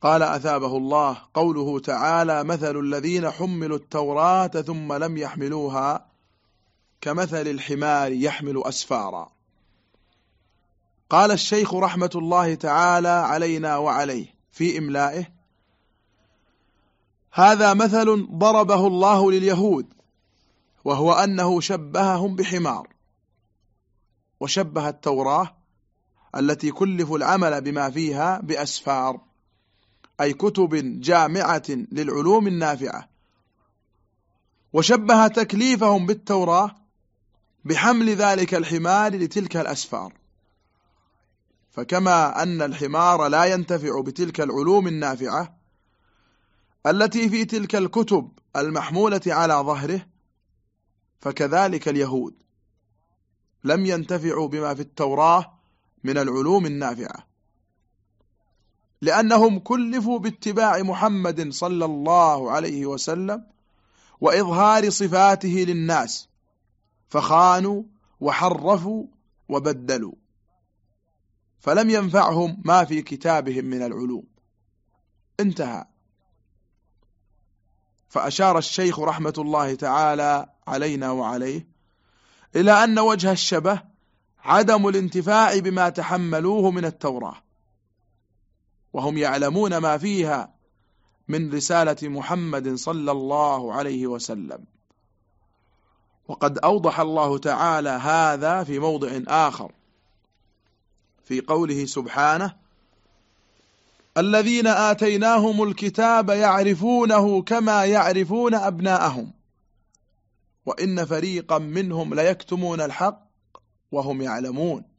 قال أثابه الله قوله تعالى مثل الذين حملوا التوراة ثم لم يحملوها كمثل الحمار يحمل أسفارا. قال الشيخ رحمة الله تعالى علينا وعليه في إملائه هذا مثل ضربه الله لليهود وهو أنه شبههم بحمار وشبه التوراة التي كلفوا العمل بما فيها بأسفار. أي كتب جامعة للعلوم النافعة وشبه تكليفهم بالتوراة بحمل ذلك الحمار لتلك الأسفار. فكما أن الحمار لا ينتفع بتلك العلوم النافعة التي في تلك الكتب المحمولة على ظهره فكذلك اليهود لم ينتفعوا بما في التوراة من العلوم النافعة. لأنهم كلفوا باتباع محمد صلى الله عليه وسلم وإظهار صفاته للناس فخانوا وحرفوا وبدلوا فلم ينفعهم ما في كتابهم من العلوم. انتهى. فأشار الشيخ رحمة الله تعالى علينا وعليه إلى أن وجه الشبه عدم الانتفاع بما تحملوه من التوراة. وهم يعلمون ما فيها من رسالة محمد صلى الله عليه وسلم. وقد أوضح الله تعالى هذا في موضع آخر في قوله سبحانه الذين آتيناهم الكتاب يعرفونه كما يعرفون أبناءهم وإن فريقا منهم ليكتمون الحق وهم يعلمون.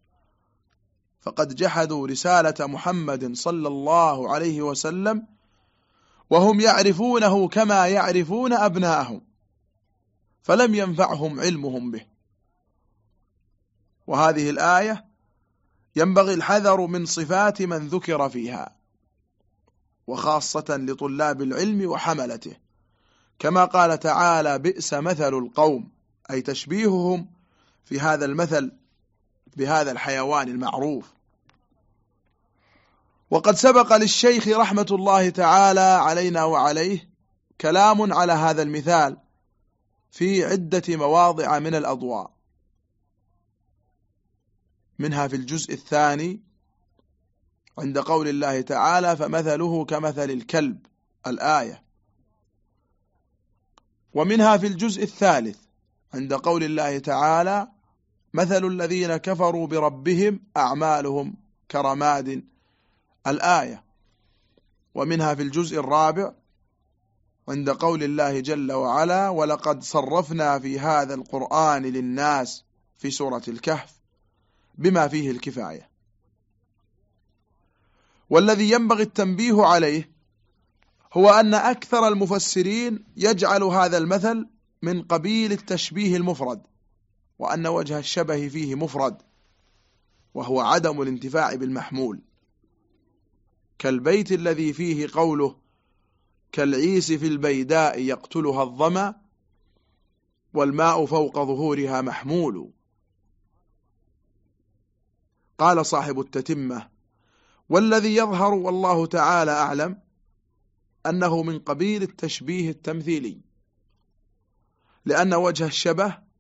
فقد جحدوا رسالة محمد صلى الله عليه وسلم وهم يعرفونه كما يعرفون أبناءهم فلم ينفعهم علمهم به. وهذه الآية ينبغي الحذر من صفات من ذكر فيها وخاصة لطلاب العلم وحملته. كما قال تعالى بئس مثل القوم أي تشبيههم في هذا المثل بهذا الحيوان المعروف. وقد سبق للشيخ رحمة الله تعالى علينا وعليه كلام على هذا المثال في عدة مواضع من الأضواء. منها في الجزء الثاني عند قول الله تعالى فمثله كمثل الكلب الآية. ومنها في الجزء الثالث عند قول الله تعالى مثل الذين كفروا بربهم أعمالهم كرماد. الآية ومنها في الجزء الرابع عند قول الله جل وعلا ولقد صرفنا في هذا القرآن للناس في سورة الكهف بما فيه الكفاية والذي ينبغي التنبيه عليه هو أن أكثر المفسرين يجعل هذا المثل من قبيل التشبيه المفرد. وأن وجه الشبه فيه مفرد وهو عدم الانتفاع بالمحمول. كالبيت الذي فيه قوله كالعيس في البيداء يقتلها الظمأ والماء فوق ظهورها محمول. قال صاحب التتمة والذي يظهر والله تعالى أعلم أنه من قبيل التشبيه التمثيلي لأن وجه الشبه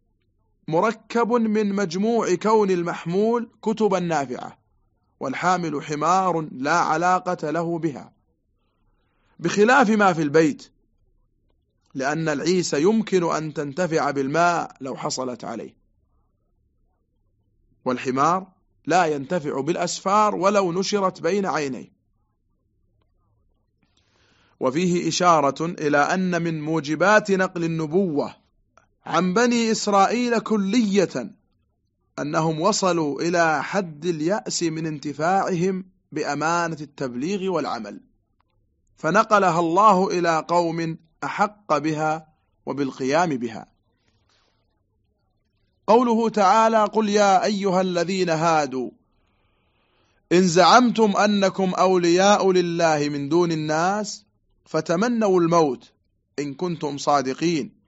مركب من مجموع كون المحمول كتبا نافعة والحامل حمار لا علاقة له بها. بخلاف ما في البيت لأن العيس يمكن أن تنتفع بالماء لو حصلت عليه. والحمار لا ينتفع بالأسفار ولو نشرت بين عينيه. وفيه إشارة إلى أن من موجبات نقل النبوة عن بني إسرائيل كلية أنهم وصلوا إلى حد اليأس من انتفاعهم بأمانة التبليغ والعمل. فنقلها الله إلى قوم أحق بها وبالقيام بها. قوله تعالى قل يا أيها الذين هادوا إن زعمتم أنكم أولياء لله من دون الناس فتمنوا الموت إن كنتم صادقين.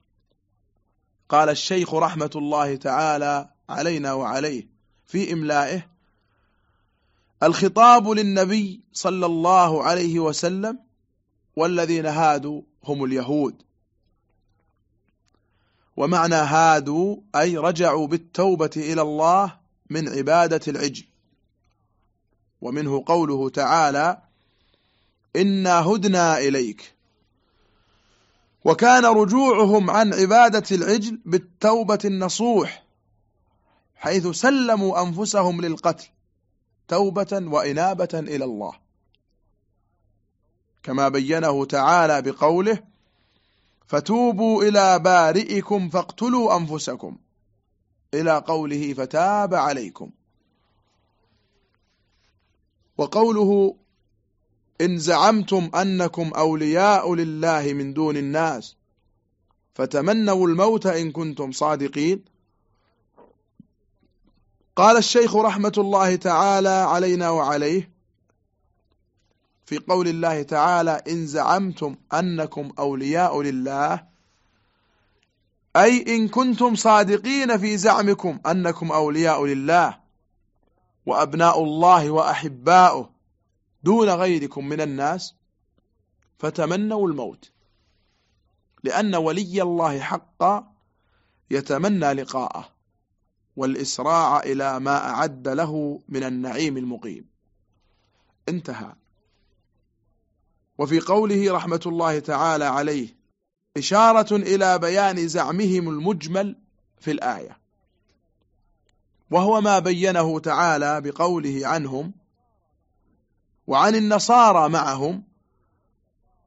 قال الشيخ رحمة الله تعالى علينا وعليه في إملائه الخطاب للنبي صلى الله عليه وسلم والذين هادوا هم اليهود. ومعنى هادوا أي رجعوا بالتوبة إلى الله من عبادة العجل. ومنه قوله تعالى إنا هدنا إليك وكان رجوعهم عن عبادة العجل بالتوبة النصوح حيث سلموا أنفسهم للقتل توبة وإنابة إلى الله. كما بينه تعالى بقوله فتوبوا إلى بارئكم فاقتلوا أنفسكم. إلى قوله فتاب عليكم. وقوله إن زعمتم أنكم أولياء لله من دون الناس فتمنوا الموت إن كنتم صادقين. قال الشيخ رحمة الله تعالى علينا وعليه في قول الله تعالى إن زعمتم أنكم أولياء لله أي إن كنتم صادقين في زعمكم أنكم أولياء لله وأبناء الله وأحباؤه. دون غيركم من الناس فتمنوا الموت. لأن ولي الله حقا يتمنى لقاءه والإسراع إلى ما أعد له من النعيم المقيم. انتهى. وفي قوله رحمة الله تعالى عليه إشارة إلى بيان زعمهم المجمل في الآية. وهو ما بينه تعالى بقوله عنهم وعن النصارى معهم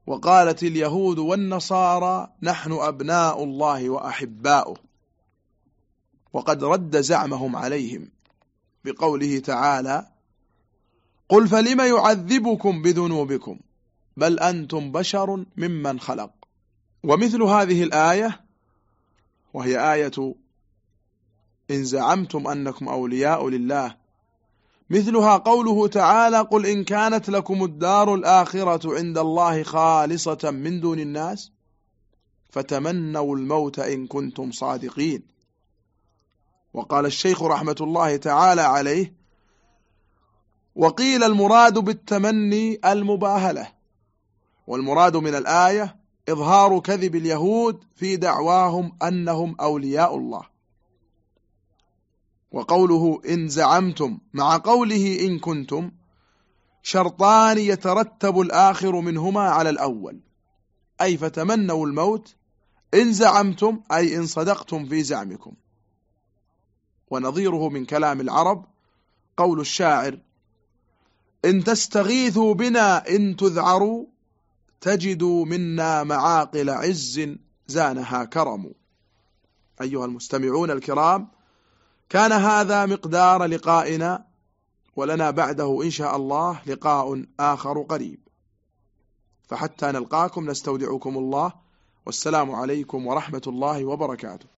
وقالت اليهود والنصارى نحن أبناء الله وأحباؤه وقد رد زعمهم عليهم بقوله تعالى قل فلم يعذبكم بذنوبكم؟ بل أنتم بشر ممن خلق. ومثل هذه الآية وهي آية إن زعمتم أنكم أولياء لله مثلها قوله تعالى قل إن كانت لكم الدار الآخرة عند الله خالصة من دون الناس فتمنوا الموت إن كنتم صادقين. وقال الشيخ رحمة الله تعالى عليه وقيل المراد بالتمني المباهلة والمراد من الآية إظهار كذب اليهود في دعواهم أنهم أولياء الله. وقوله إن زعمتم مع قوله إن كنتم شرطان يترتب الآخر منهما على الأول. أي فتمنوا الموت إن زعمتم أي إن صدقتم في زعمكم. ونظيره من كلام العرب قول الشاعر إن تستغيثوا بنا إن تذعروا تجدوا منا معاقل عز زانها كرم. أيها المستمعون الكرام كان هذا مقدار لقائنا ولنا بعده إن شاء الله لقاء آخر قريب. فحتى نلقاكم نستودعكم الله. والسلام عليكم ورحمة الله وبركاته.